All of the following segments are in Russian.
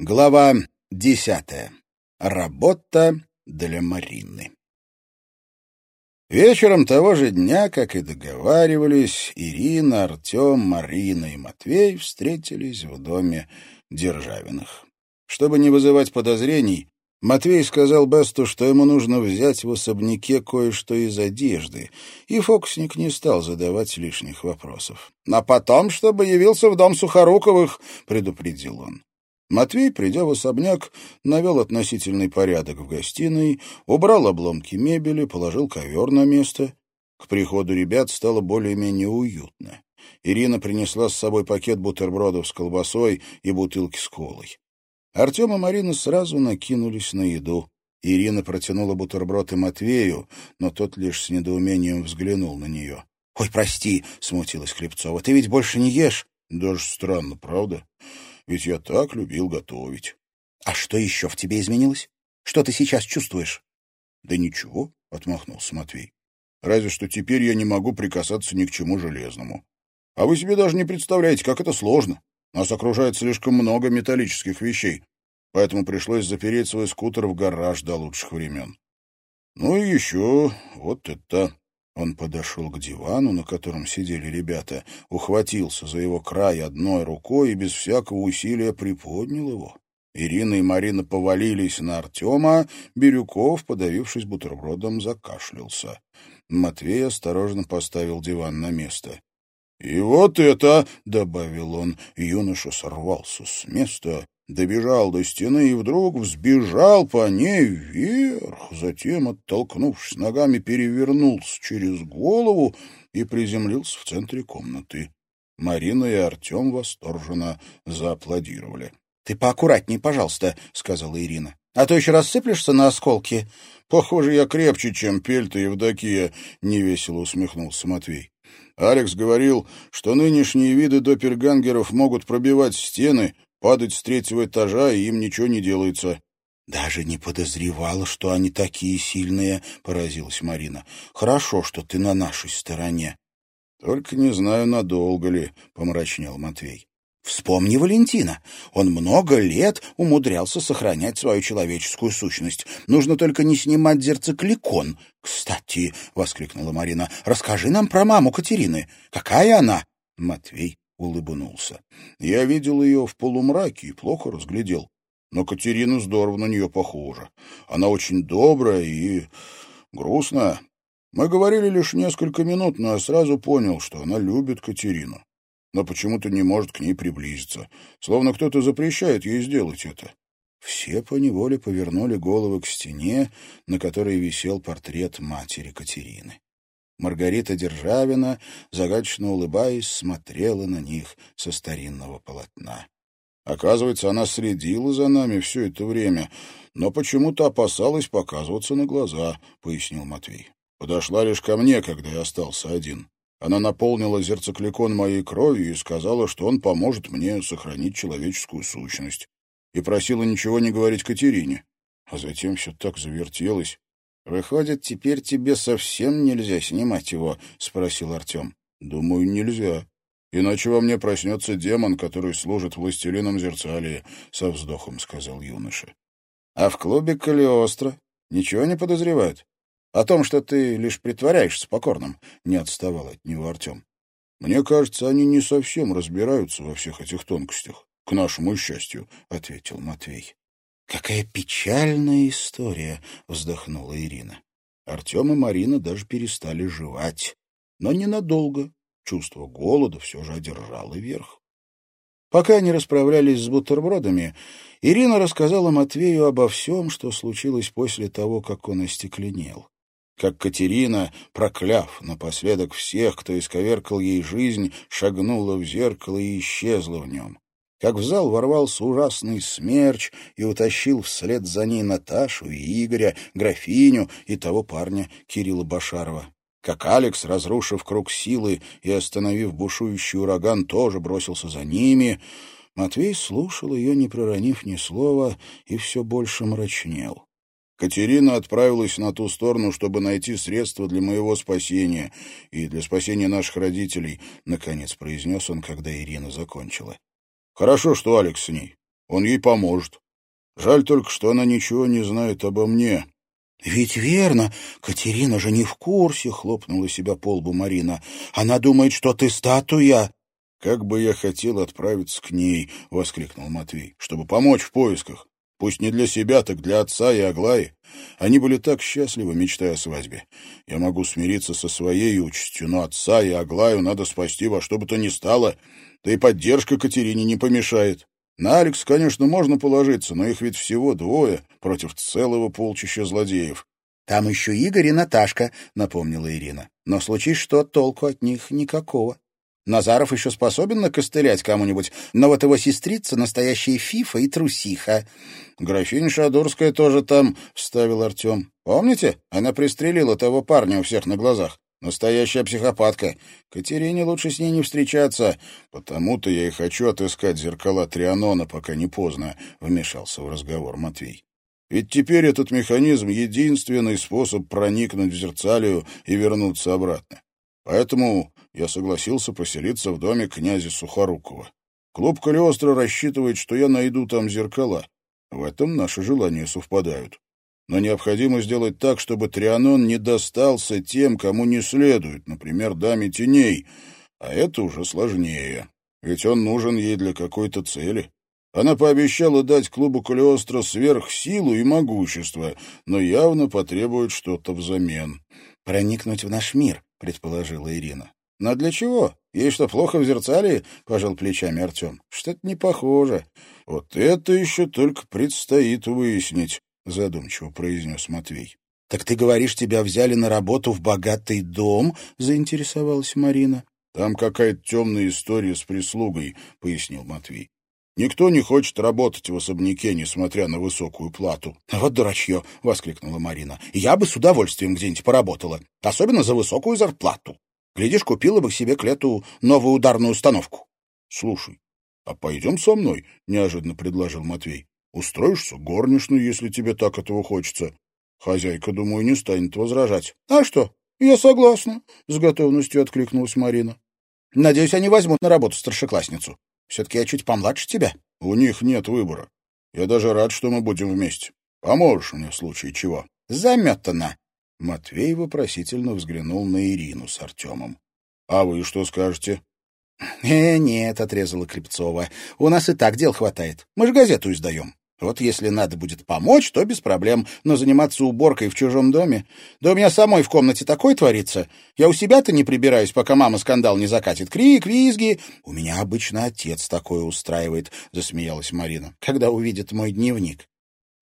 Глава десятая. Работа для Марины. Вечером того же дня, как и договаривались, Ирина, Артем, Марина и Матвей встретились в доме Державиных. Чтобы не вызывать подозрений, Матвей сказал Бесту, что ему нужно взять в особняке кое-что из одежды, и фокусник не стал задавать лишних вопросов. «А потом, чтобы явился в дом Сухоруковых», — предупредил он. Матвей, придя в особняк, навел относительный порядок в гостиной, убрал обломки мебели, положил ковер на место. К приходу ребят стало более-менее уютно. Ирина принесла с собой пакет бутербродов с колбасой и бутылки с колой. Артем и Марина сразу накинулись на еду. Ирина протянула бутерброды Матвею, но тот лишь с недоумением взглянул на нее. — Ой, прости, — смутилась Хлебцова, — ты ведь больше не ешь? — Даже странно, правда? Ведь я так любил готовить. — А что еще в тебе изменилось? Что ты сейчас чувствуешь? — Да ничего, — отмахнулся Матвей. — Разве что теперь я не могу прикасаться ни к чему железному. А вы себе даже не представляете, как это сложно. Нас окружает слишком много металлических вещей, поэтому пришлось запереть свой скутер в гараж до лучших времен. Ну и еще вот это... Он подошел к дивану, на котором сидели ребята, ухватился за его край одной рукой и без всякого усилия приподнял его. Ирина и Марина повалились на Артема, Бирюков, подавившись бутербродом, закашлялся. Матвей осторожно поставил диван на место. — И вот это, — добавил он, — юноша сорвался с места добежал до стены и вдруг взбежал по ней вверх, затем, оттолкнувшись ногами, перевернулся через голову и приземлился в центре комнаты. Марина и Артем восторженно зааплодировали. — Ты поаккуратней, пожалуйста, — сказала Ирина. — А то еще рассыплешься на осколки. — Похоже, я крепче, чем Пельта и Евдокия, — невесело усмехнулся Матвей. Алекс говорил, что нынешние виды доппельгангеров могут пробивать стены, падать с третьего этажа, и им ничего не делается. — Даже не подозревала, что они такие сильные, — поразилась Марина. — Хорошо, что ты на нашей стороне. — Только не знаю, надолго ли, — помрачнел Матвей. Вспомни Валентина. Он много лет умудрялся сохранять свою человеческую сущность. Нужно только не снимать зерцекликон. — Кстати, — воскликнула Марина, — расскажи нам про маму Катерины. Какая она? Матвей улыбнулся. Я видел ее в полумраке и плохо разглядел. Но Катерина здорово на нее похожа. Она очень добрая и грустная. Мы говорили лишь несколько минут, но я сразу понял, что она любит Катерину. Но почему-то не может к ней приблизиться. Словно кто-то запрещает ей сделать это. Все поневоле повернули головы к стене, на которой висел портрет матери Катерины. Маргарита Державина, загадочно улыбаясь, смотрела на них со старинного полотна. Оказывается, она следила за нами все это время, но почему-то опасалась показываться на глаза, — пояснил Матвей. Подошла лишь ко мне, когда я остался один. Она наполнила зерцекликон моей кровью и сказала, что он поможет мне сохранить человеческую сущность, и просила ничего не говорить Катерине. А затем все так завертелось. «Выходит, теперь тебе совсем нельзя снимать его?» — спросил Артем. «Думаю, нельзя. Иначе во мне проснется демон, который служит властелином Зерцалии», — со вздохом сказал юноша. «А в клубе Калиостро ничего не подозревают? О том, что ты лишь притворяешься покорным?» — не отставал от него Артем. «Мне кажется, они не совсем разбираются во всех этих тонкостях, к нашему счастью», — ответил Матвей. «Какая печальная история!» — вздохнула Ирина. Артем и Марина даже перестали жевать. Но ненадолго. Чувство голода все же одержало верх. Пока они расправлялись с бутербродами, Ирина рассказала Матвею обо всем, что случилось после того, как он остекленел. Как Катерина, прокляв напоследок всех, кто исковеркал ей жизнь, шагнула в зеркало и исчезла в нем как в зал ворвался ужасный смерч и утащил вслед за ней Наташу и Игоря, графиню и того парня Кирилла Башарова. Как Алекс, разрушив круг силы и остановив бушующий ураган, тоже бросился за ними. Матвей слушал ее, не проронив ни слова, и все больше мрачнел. Катерина отправилась на ту сторону, чтобы найти средства для моего спасения и для спасения наших родителей, — наконец произнес он, когда Ирина закончила. Хорошо, что Алекс с ней. Он ей поможет. Жаль только, что она ничего не знает обо мне. «Ведь верно, Катерина же не в курсе», — хлопнула себя по лбу Марина. «Она думает, что ты статуя». «Как бы я хотел отправиться к ней», — воскликнул Матвей, — «чтобы помочь в поисках. Пусть не для себя, так для отца и Аглаи. Они были так счастливы, мечтая о свадьбе. Я могу смириться со своей участью, но отца и Аглаю надо спасти во что бы то ни стало. Да и поддержка Катерине не помешает. На Алекс, конечно, можно положиться, но их ведь всего двое против целого полчища злодеев. — Там еще Игорь и Наташка, — напомнила Ирина. — Но случись что, толку от них никакого. Назаров еще способен накостылять кому-нибудь, но вот его сестрица — настоящая фифа и трусиха. — Графиня Шадурская тоже там, — вставил Артем. — Помните? Она пристрелила того парня у всех на глазах. Настоящая психопатка. Катерине лучше с ней не встречаться. Потому-то я и хочу отыскать зеркала Трианона, пока не поздно, — вмешался в разговор Матвей. Ведь теперь этот механизм — единственный способ проникнуть в зерцалию и вернуться обратно. Поэтому я согласился поселиться в доме князя Сухорукова. Клуб Калиостро рассчитывает, что я найду там зеркала. В этом наши желания совпадают но необходимо сделать так, чтобы Трианон не достался тем, кому не следует, например, даме теней, а это уже сложнее, ведь он нужен ей для какой-то цели. Она пообещала дать клубу Калиостро сверхсилу и могущество, но явно потребует что-то взамен. «Проникнуть в наш мир», — предположила Ирина. «Но для чего? Ей что, плохо в зеркале?» — пожал плечами Артем. «Что-то не похоже. Вот это еще только предстоит выяснить». — задумчиво произнес Матвей. — Так ты говоришь, тебя взяли на работу в богатый дом? — заинтересовалась Марина. — Там какая-то темная история с прислугой, — пояснил Матвей. Никто не хочет работать в особняке, несмотря на высокую плату. — Вот дурачье! — воскликнула Марина. — Я бы с удовольствием где-нибудь поработала, особенно за высокую зарплату. Глядишь, купила бы себе к лету новую ударную установку. — Слушай, а пойдем со мной? — неожиданно предложил Матвей. Устроишься горничной, если тебе так этого хочется. Хозяйка, думаю, не станет возражать. — А что? Я согласна, — с готовностью откликнулась Марина. — Надеюсь, они возьмут на работу старшеклассницу. Все-таки я чуть помладше тебя. — У них нет выбора. Я даже рад, что мы будем вместе. Поможешь мне в случае чего. — Заметано. Матвей вопросительно взглянул на Ирину с Артемом. — А вы что скажете? — Э, нет, — отрезала Крепцова. — У нас и так дел хватает. Мы же газету издаем. Вот если надо будет помочь, то без проблем, но заниматься уборкой в чужом доме... Да у меня самой в комнате такое творится. Я у себя-то не прибираюсь, пока мама скандал не закатит. Крик, визги... У меня обычно отец такое устраивает, — засмеялась Марина, — когда увидит мой дневник.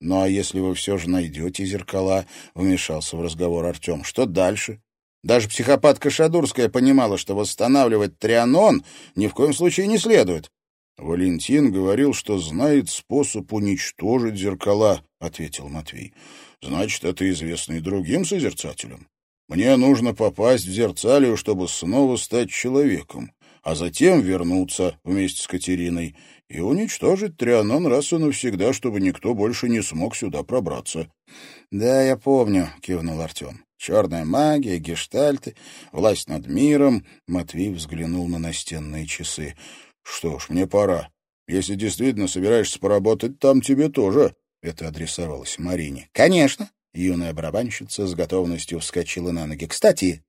Ну а если вы все же найдете зеркала, — вмешался в разговор Артем, — что дальше? Даже психопатка Шадурская понимала, что восстанавливать Трианон ни в коем случае не следует. Валентин говорил, что знает способ уничтожить зеркала, ответил Матвей. Значит, это известно и другим созерцателям. Мне нужно попасть в зерцалию, чтобы снова стать человеком, а затем вернуться вместе с Катериной и уничтожить Трианон раз и навсегда, чтобы никто больше не смог сюда пробраться. — Да, я помню, — кивнул Артем. — Черная магия, гештальты, власть над миром. Матвей взглянул на настенные часы. Что ж, мне пора. Если действительно собираешься поработать там, тебе тоже. Это адресовалось Марине. Конечно. Юная барабанщица с готовностью вскочила на ноги. «Кстати,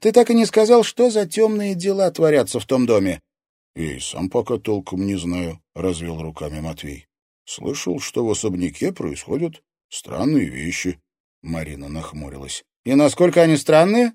ты так и не сказал, что за темные дела творятся в том доме?» «И сам пока толком не знаю», — развел руками Матвей. «Слышал, что в особняке происходят странные вещи». Марина нахмурилась. «И насколько они странные?»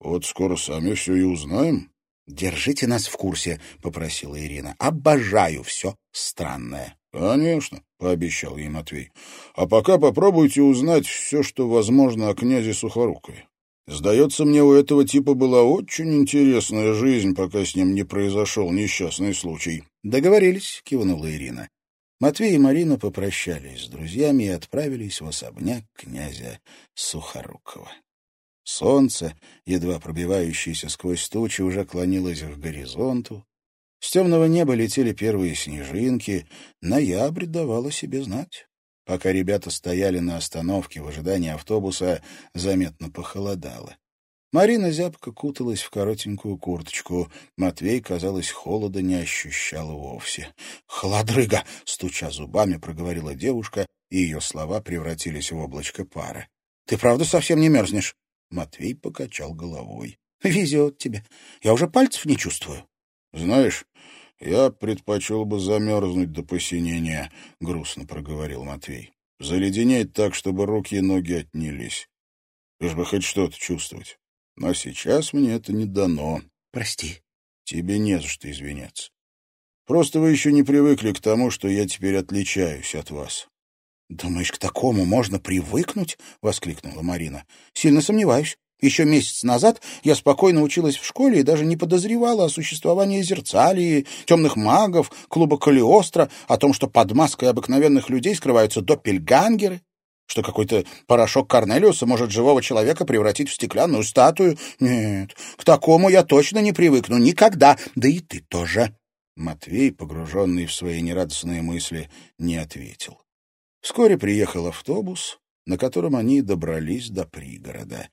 «Вот скоро сами все и узнаем». «Держите нас в курсе», — попросила Ирина. «Обожаю все странное». «Конечно», — пообещал ей Матвей. «А пока попробуйте узнать все, что возможно о князе Сухорукове. Сдается мне, у этого типа была очень интересная жизнь, пока с ним не произошел несчастный случай». «Договорились», — кивнула Ирина. Матвей и Марина попрощались с друзьями и отправились в особняк князя Сухорукова. Солнце, едва пробивающееся сквозь тучи, уже клонилось к горизонту. С темного неба летели первые снежинки. Ноябрь давал о себе знать. Пока ребята стояли на остановке в ожидании автобуса, заметно похолодало. Марина зябко куталась в коротенькую курточку. Матвей, казалось, холода не ощущал вовсе. «Холодрыга!» — стуча зубами, проговорила девушка, и ее слова превратились в облачко пара. «Ты правда совсем не мерзнешь?» Матвей покачал головой. «Везет тебе. Я уже пальцев не чувствую». «Знаешь, я предпочел бы замерзнуть до посинения», — грустно проговорил Матвей. «Заледенеть так, чтобы руки и ноги отнялись. Лишь бы хоть что-то чувствовать. Но сейчас мне это не дано. Прости. Тебе не за что извиняться. Просто вы еще не привыкли к тому, что я теперь отличаюсь от вас. «Думаешь, к такому можно привыкнуть?» — воскликнула Марина. «Сильно сомневаюсь. Еще месяц назад я спокойно училась в школе и даже не подозревала о существовании зерцалии, темных магов, клуба Калиостро, о том, что под маской обыкновенных людей скрываются доппельгангеры что какой-то порошок Корнелиуса может живого человека превратить в стеклянную статую. Нет, к такому я точно не привыкну никогда, да и ты тоже. Матвей, погруженный в свои нерадостные мысли, не ответил. Вскоре приехал автобус, на котором они добрались до пригорода.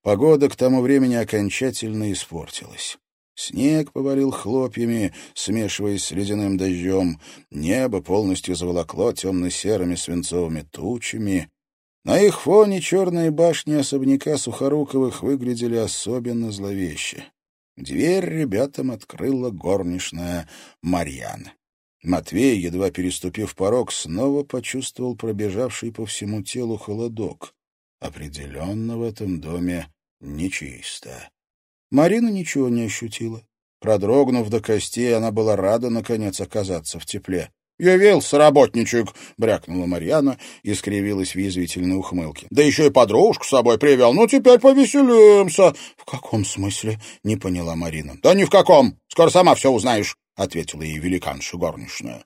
Погода к тому времени окончательно испортилась. Снег повалил хлопьями, смешиваясь с ледяным дождем. Небо полностью заволокло темно-серыми свинцовыми тучами. На их фоне черные башни особняка Сухоруковых выглядели особенно зловеще. Дверь ребятам открыла горничная Марьяна. Матвей, едва переступив порог, снова почувствовал пробежавший по всему телу холодок. Определенно в этом доме нечисто. Марина ничего не ощутила. Продрогнув до костей, она была рада, наконец, оказаться в тепле. «Явился работничек!» — брякнула Марьяна и скривилась в язвительной ухмылке. «Да еще и подружку с собой привел. Ну, теперь повеселимся!» «В каком смысле?» — не поняла Марина. «Да ни в каком! Скоро сама все узнаешь!» — ответила ей великанша горничная.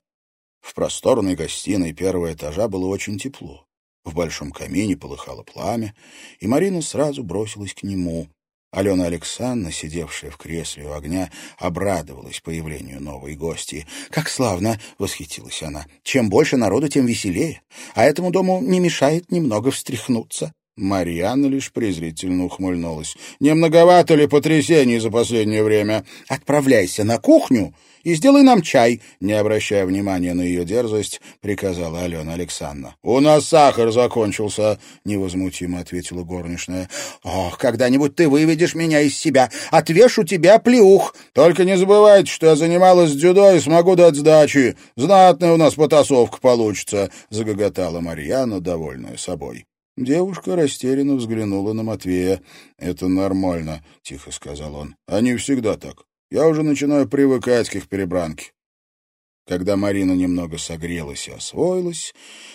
В просторной гостиной первого этажа было очень тепло. В большом камине полыхало пламя, и Марина сразу бросилась к нему. Алена Александровна, сидевшая в кресле у огня, обрадовалась появлению новой гости. «Как славно!» — восхитилась она. «Чем больше народу, тем веселее. А этому дому не мешает немного встряхнуться». Марьяна лишь презрительно ухмыльнулась. «Не многовато ли потрясений за последнее время?» «Отправляйся на кухню и сделай нам чай», — не обращая внимания на ее дерзость, приказала Алена Александровна. «У нас сахар закончился», — невозмутимо ответила горничная. «Ох, когда-нибудь ты выведешь меня из себя, отвешу тебя плюх». «Только не забывайте, что я занималась дзюдо и смогу дать сдачи. Знатная у нас потасовка получится», — загоготала Марьяна, довольная собой. Девушка растерянно взглянула на Матвея. «Это нормально», — тихо сказал он. «Они всегда так. Я уже начинаю привыкать к их перебранке. Когда Марина немного согрелась и освоилась,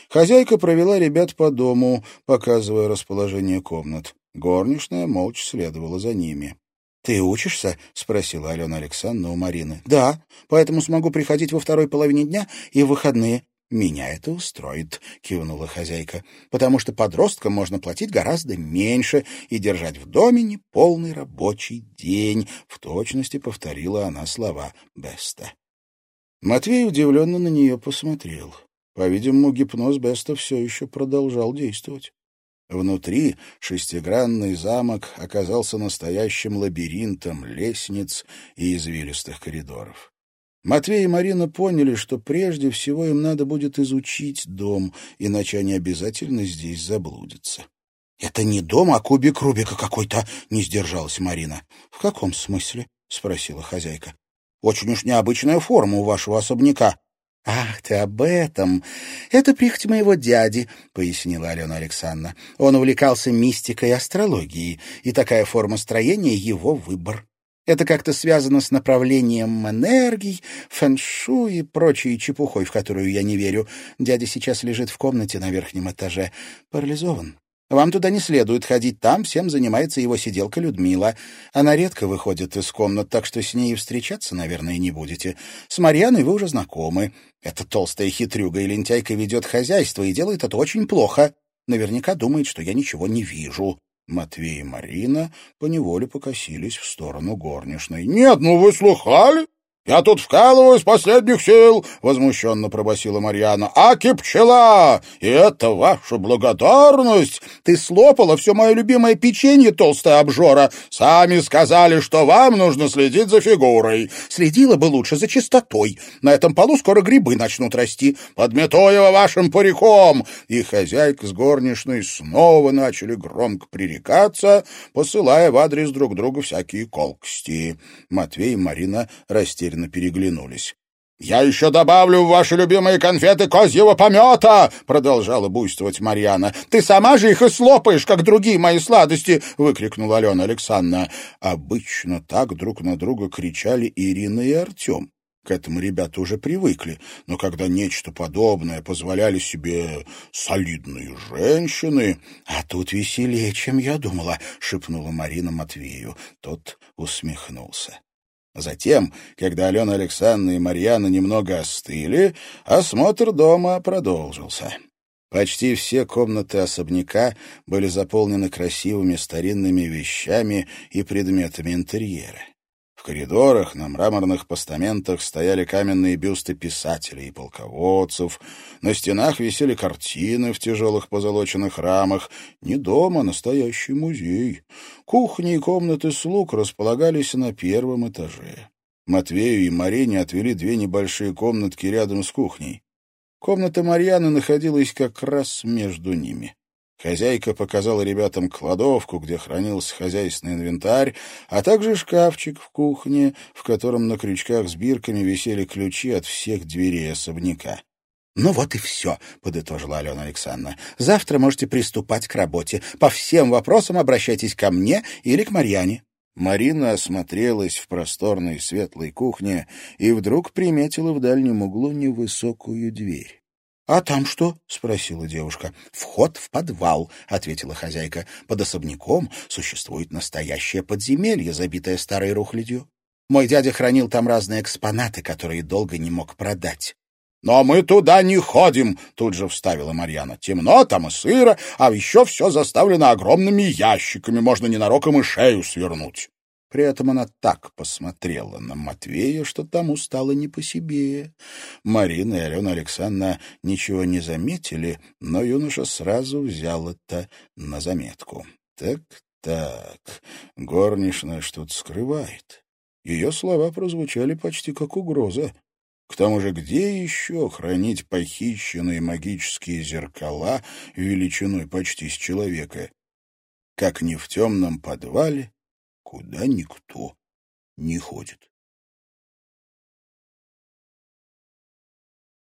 хозяйка провела ребят по дому, показывая расположение комнат. Горничная молча следовала за ними. «Ты учишься?» — спросила Алена Александровна у Марины. «Да, поэтому смогу приходить во второй половине дня и в выходные». «Меня это устроит», — кивнула хозяйка, «потому что подросткам можно платить гораздо меньше и держать в доме неполный рабочий день», — в точности повторила она слова Беста. Матвей удивленно на нее посмотрел. По-видимому, гипноз Беста все еще продолжал действовать. Внутри шестигранный замок оказался настоящим лабиринтом лестниц и извилистых коридоров. Матвей и Марина поняли, что прежде всего им надо будет изучить дом, иначе они обязательно здесь заблудятся. — Это не дом, а кубик Рубика какой-то, — не сдержалась Марина. — В каком смысле? — спросила хозяйка. — Очень уж необычная форма у вашего особняка. — Ах ты об этом! Это прихоть моего дяди, — пояснила Алена Александровна. Он увлекался мистикой и астрологией, и такая форма строения — его выбор. Это как-то связано с направлением энергий, фэншу и прочей чепухой, в которую я не верю. Дядя сейчас лежит в комнате на верхнем этаже. Парализован. Вам туда не следует ходить, там всем занимается его сиделка Людмила. Она редко выходит из комнат, так что с ней встречаться, наверное, не будете. С Марьяной вы уже знакомы. Эта толстая хитрюга и лентяйка ведет хозяйство и делает это очень плохо. Наверняка думает, что я ничего не вижу. Матвей и Марина поневоле покосились в сторону горничной. — Нет, ну вы слыхали? Я тут вкалываю с последних сил!» — возмущенно пробасила Марьяна. «Аки пчела! И это ваша благодарность! Ты слопала все мое любимое печенье, толстая обжора! Сами сказали, что вам нужно следить за фигурой!» «Следила бы лучше за чистотой! На этом полу скоро грибы начнут расти! Подмету его вашим париком!» И хозяйка с горничной снова начали громко пререкаться, посылая в адрес друг друга всякие колкости. Матвей и Марина растерянно растерянно переглянулись. «Я еще добавлю в ваши любимые конфеты козьего помета!» — продолжала буйствовать Марьяна. «Ты сама же их и слопаешь, как другие мои сладости!» — выкрикнула Алена Александровна. Обычно так друг на друга кричали Ирина и Артем. К этому ребята уже привыкли, но когда нечто подобное позволяли себе солидные женщины... — А тут веселее, чем я думала, — шепнула Марина Матвею. Тот усмехнулся. Затем, когда Алена Александровна и Марьяна немного остыли, осмотр дома продолжился. Почти все комнаты особняка были заполнены красивыми старинными вещами и предметами интерьера. Коридорах на мраморных постаментах стояли каменные бюсты писателей и полководцев, на стенах висели картины в тяжелых позолоченных рамах. Не дома, а настоящий музей. Кухни и комнаты слуг располагались на первом этаже. Матвею и Марине отвели две небольшие комнатки рядом с кухней. Комната Марьяны находилась как раз между ними. Хозяйка показала ребятам кладовку, где хранился хозяйственный инвентарь, а также шкафчик в кухне, в котором на крючках с бирками висели ключи от всех дверей особняка. «Ну вот и все», — подытожила Алена Александровна. «Завтра можете приступать к работе. По всем вопросам обращайтесь ко мне или к Марьяне». Марина осмотрелась в просторной светлой кухне и вдруг приметила в дальнем углу невысокую дверь. «А там что?» — спросила девушка. «Вход в подвал», — ответила хозяйка. «Под особняком существует настоящее подземелье, забитое старой рухлядью. Мой дядя хранил там разные экспонаты, которые долго не мог продать». «Но мы туда не ходим», — тут же вставила Марьяна. «Темно, там и сыро, а еще все заставлено огромными ящиками, можно ненароком и шею свернуть». При этом она так посмотрела на Матвея, что тому стало не по себе. Марина и Алена Александровна ничего не заметили, но юноша сразу взял это на заметку. «Так-так, горничная что-то скрывает». Ее слова прозвучали почти как угроза. К тому же где еще хранить похищенные магические зеркала величиной почти с человека? Как не в темном подвале, куда никто не ходит.